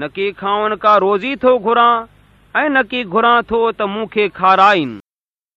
نه ڪه کائن ڪا روزي ٿو گهران ۽ نه ڪه گهران ٿو ته مون کي کارائن.